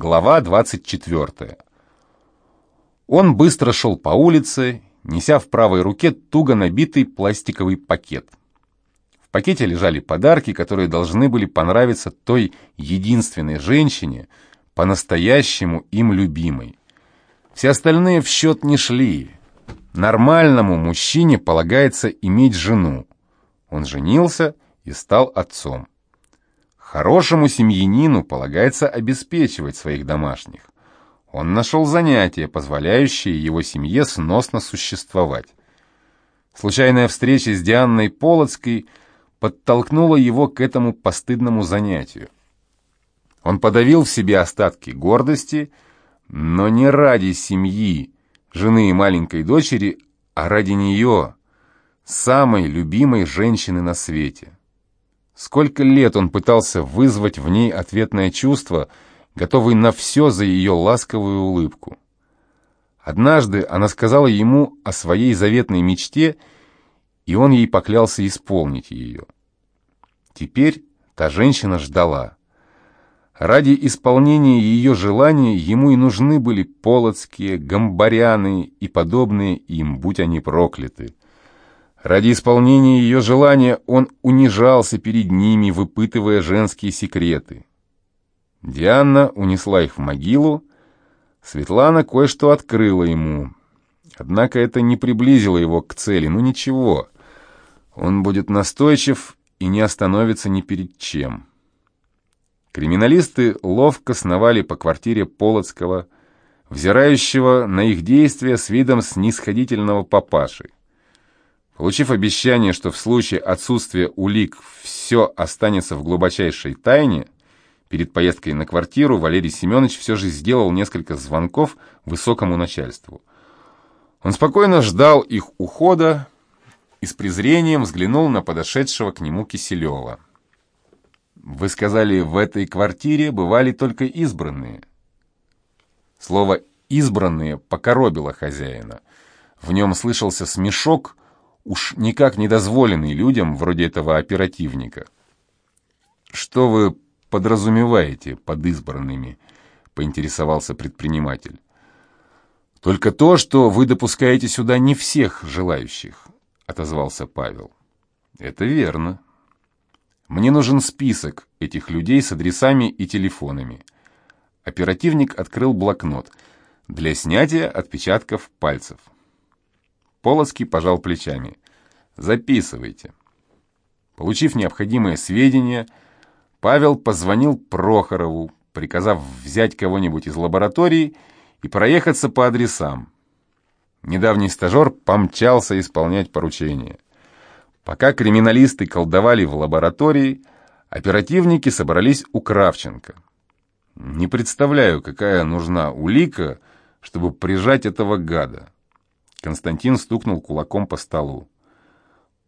Глава 24. Он быстро шел по улице, неся в правой руке туго набитый пластиковый пакет. В пакете лежали подарки, которые должны были понравиться той единственной женщине, по-настоящему им любимой. Все остальные в счет не шли. Нормальному мужчине полагается иметь жену. Он женился и стал отцом. Хорошему семьянину полагается обеспечивать своих домашних. Он нашел занятие, позволяющее его семье сносно существовать. Случайная встреча с Дианной Полоцкой подтолкнула его к этому постыдному занятию. Он подавил в себе остатки гордости, но не ради семьи, жены и маленькой дочери, а ради нее, самой любимой женщины на свете. Сколько лет он пытался вызвать в ней ответное чувство, готовый на все за ее ласковую улыбку. Однажды она сказала ему о своей заветной мечте, и он ей поклялся исполнить ее. Теперь та женщина ждала. Ради исполнения ее желания ему и нужны были полоцкие, гамбаряны и подобные им, будь они прокляты. Ради исполнения ее желания он унижался перед ними, выпытывая женские секреты. Диана унесла их в могилу, Светлана кое-что открыла ему. Однако это не приблизило его к цели, ну ничего. Он будет настойчив и не остановится ни перед чем. Криминалисты ловко сновали по квартире Полоцкого, взирающего на их действия с видом снисходительного папаши. Получив обещание, что в случае отсутствия улик все останется в глубочайшей тайне, перед поездкой на квартиру Валерий Семенович все же сделал несколько звонков высокому начальству. Он спокойно ждал их ухода и с презрением взглянул на подошедшего к нему Киселева. «Вы сказали, в этой квартире бывали только избранные». Слово «избранные» покоробило хозяина. В нем слышался смешок, уж никак не дозволенный людям вроде этого оперативника. «Что вы подразумеваете под избранными?» — поинтересовался предприниматель. «Только то, что вы допускаете сюда не всех желающих», — отозвался Павел. «Это верно. Мне нужен список этих людей с адресами и телефонами». Оперативник открыл блокнот для снятия отпечатков пальцев. Полоцкий пожал плечами. «Записывайте». Получив необходимые сведения, Павел позвонил Прохорову, приказав взять кого-нибудь из лаборатории и проехаться по адресам. Недавний стажер помчался исполнять поручение. Пока криминалисты колдовали в лаборатории, оперативники собрались у Кравченко. Не представляю, какая нужна улика, чтобы прижать этого гада. Константин стукнул кулаком по столу.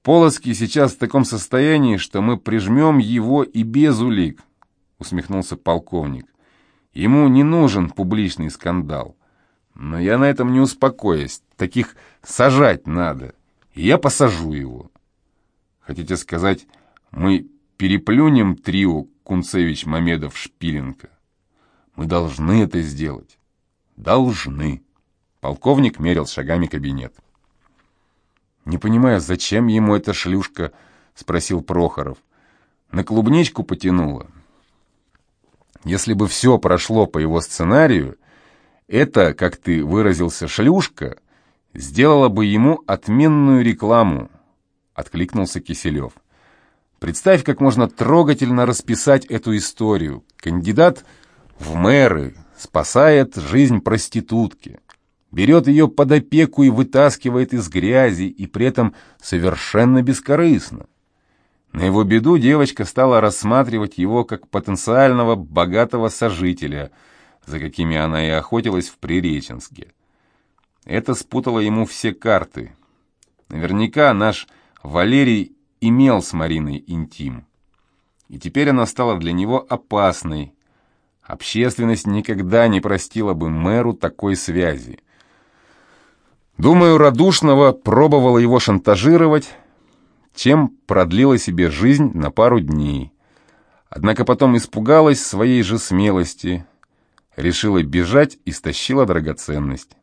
«Полоцкий сейчас в таком состоянии, что мы прижмем его и без улик», — усмехнулся полковник. «Ему не нужен публичный скандал. Но я на этом не успокоюсь. Таких сажать надо. И я посажу его». «Хотите сказать, мы переплюнем трио Кунцевич-Мамедов-Шпиленко?» «Мы должны это сделать». «Должны». Полковник мерил шагами кабинет. «Не понимаю, зачем ему эта шлюшка?» — спросил Прохоров. «На клубничку потянула». «Если бы все прошло по его сценарию, это, как ты выразился, шлюшка, сделала бы ему отменную рекламу», — откликнулся Киселев. «Представь, как можно трогательно расписать эту историю. Кандидат в мэры спасает жизнь проститутки» берет ее под опеку и вытаскивает из грязи, и при этом совершенно бескорыстно. На его беду девочка стала рассматривать его как потенциального богатого сожителя, за какими она и охотилась в Приреченске. Это спутало ему все карты. Наверняка наш Валерий имел с Мариной интим. И теперь она стала для него опасной. Общественность никогда не простила бы мэру такой связи. Думаю, Радушного пробовала его шантажировать, чем продлила себе жизнь на пару дней. Однако потом испугалась своей же смелости, решила бежать и стащила драгоценность.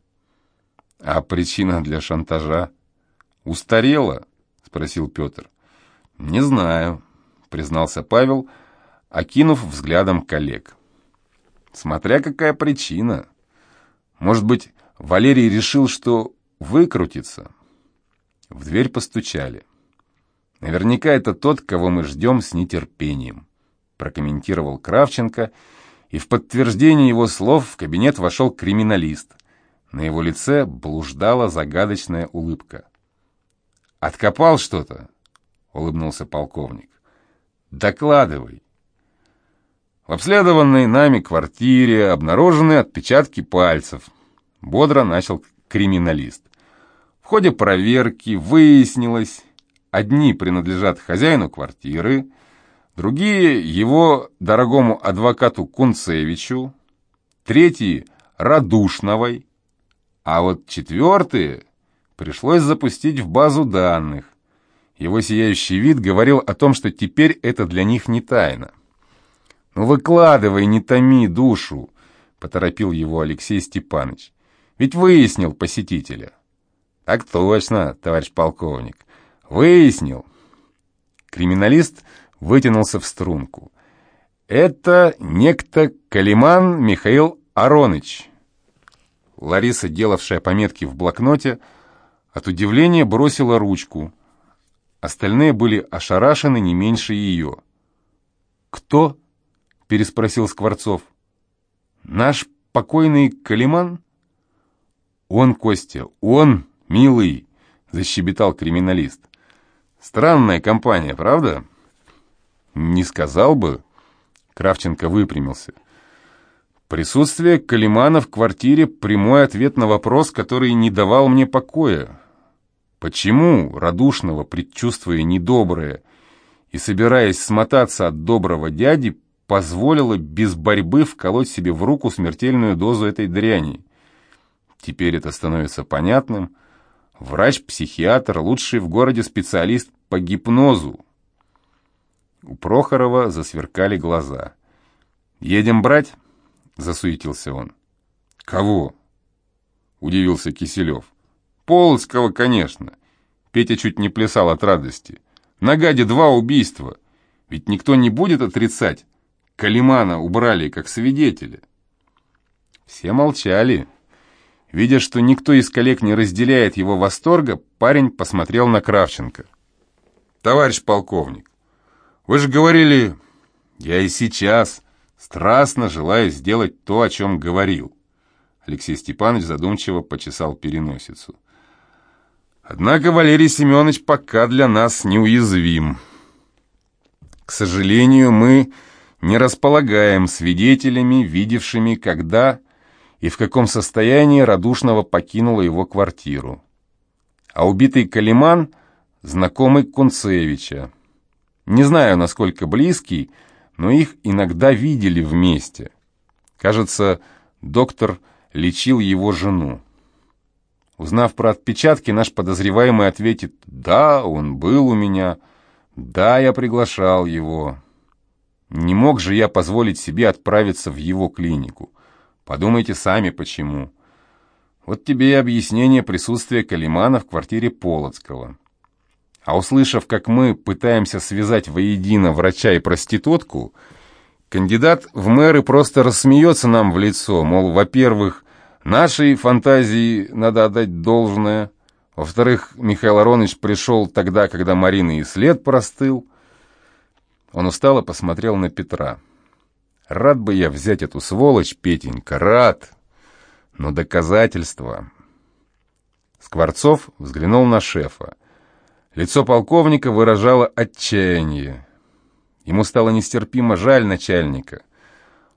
А причина для шантажа? Устарела? Спросил Петр. Не знаю, признался Павел, окинув взглядом коллег. Смотря какая причина. Может быть, Валерий решил, что выкрутится. В дверь постучали. Наверняка это тот, кого мы ждем с нетерпением, прокомментировал Кравченко, и в подтверждение его слов в кабинет вошел криминалист. На его лице блуждала загадочная улыбка. «Откопал что-то?» — улыбнулся полковник. «Докладывай». В обследованной нами квартире обнаружены отпечатки пальцев. Бодро начал криминалист. В ходе проверки выяснилось, одни принадлежат хозяину квартиры, другие — его дорогому адвокату Кунцевичу, третьи — Радушновой, а вот четвертые пришлось запустить в базу данных. Его сияющий вид говорил о том, что теперь это для них не тайна. «Ну выкладывай, не томи душу», — поторопил его Алексей Степанович. «Ведь выяснил посетителя». «Так точно, товарищ полковник. Выяснил». Криминалист вытянулся в струнку. «Это некто Калиман Михаил Ароныч». Лариса, делавшая пометки в блокноте, от удивления бросила ручку. Остальные были ошарашены не меньше ее. «Кто?» переспросил Скворцов. «Наш покойный Калиман?» «Он, Костя, он, милый!» — защебетал криминалист. «Странная компания, правда?» «Не сказал бы». Кравченко выпрямился. Присутствие Калимана в квартире — прямой ответ на вопрос, который не давал мне покоя. Почему радушного, предчувствуя недоброе и собираясь смотаться от доброго дяди, позволила без борьбы вколоть себе в руку смертельную дозу этой дряни. Теперь это становится понятным. Врач-психиатр, лучший в городе специалист по гипнозу. У Прохорова засверкали глаза. «Едем брать?» — засуетился он. «Кого?» — удивился Киселев. «Полоцкого, конечно». Петя чуть не плясал от радости. «На гаде два убийства. Ведь никто не будет отрицать, Калимана убрали как свидетеля. Все молчали. Видя, что никто из коллег не разделяет его восторга, парень посмотрел на Кравченко. «Товарищ полковник, вы же говорили, я и сейчас страстно желаю сделать то, о чем говорил». Алексей Степанович задумчиво почесал переносицу. «Однако Валерий Семенович пока для нас неуязвим. К сожалению, мы не располагаем свидетелями, видевшими, когда и в каком состоянии Радушного покинула его квартиру. А убитый Калиман – знакомый Кунцевича. Не знаю, насколько близкий, но их иногда видели вместе. Кажется, доктор лечил его жену. Узнав про отпечатки, наш подозреваемый ответит «Да, он был у меня», «Да, я приглашал его». Не мог же я позволить себе отправиться в его клинику. Подумайте сами, почему. Вот тебе и объяснение присутствия Калимана в квартире Полоцкого. А услышав, как мы пытаемся связать воедино врача и проститутку, кандидат в мэры просто рассмеется нам в лицо, мол, во-первых, нашей фантазии надо отдать должное, во-вторых, Михаил Аронович пришел тогда, когда Марина и след простыл, он устало посмотрел на Петра. «Рад бы я взять эту сволочь, Петенька, рад! Но доказательства...» Скворцов взглянул на шефа. Лицо полковника выражало отчаяние. Ему стало нестерпимо жаль начальника.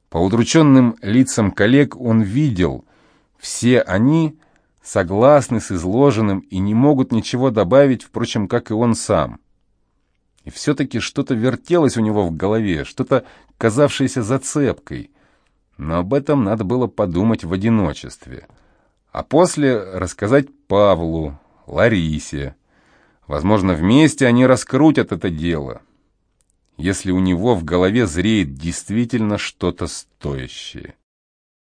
По удрученным лицам коллег он видел, все они согласны с изложенным и не могут ничего добавить, впрочем, как и он сам. И все-таки что-то вертелось у него в голове, что-то казавшееся зацепкой. Но об этом надо было подумать в одиночестве. А после рассказать Павлу, Ларисе. Возможно, вместе они раскрутят это дело, если у него в голове зреет действительно что-то стоящее.